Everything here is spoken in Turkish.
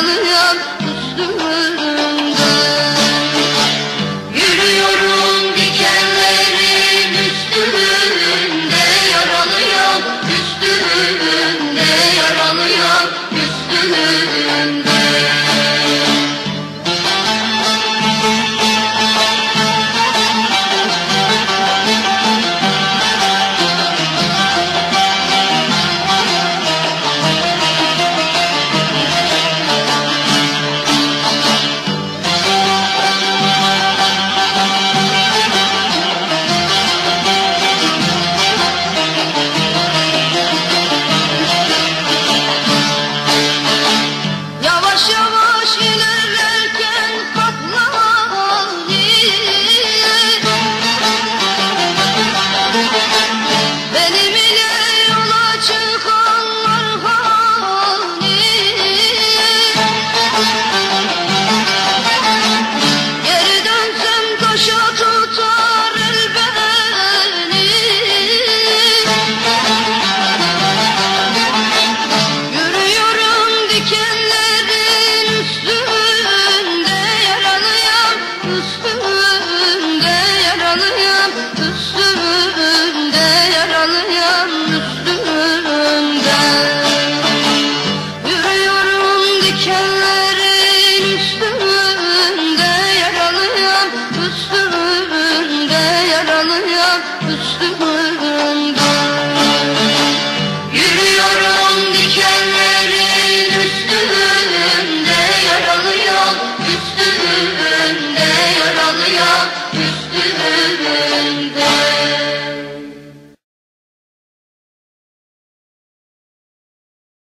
Geliyor üstüme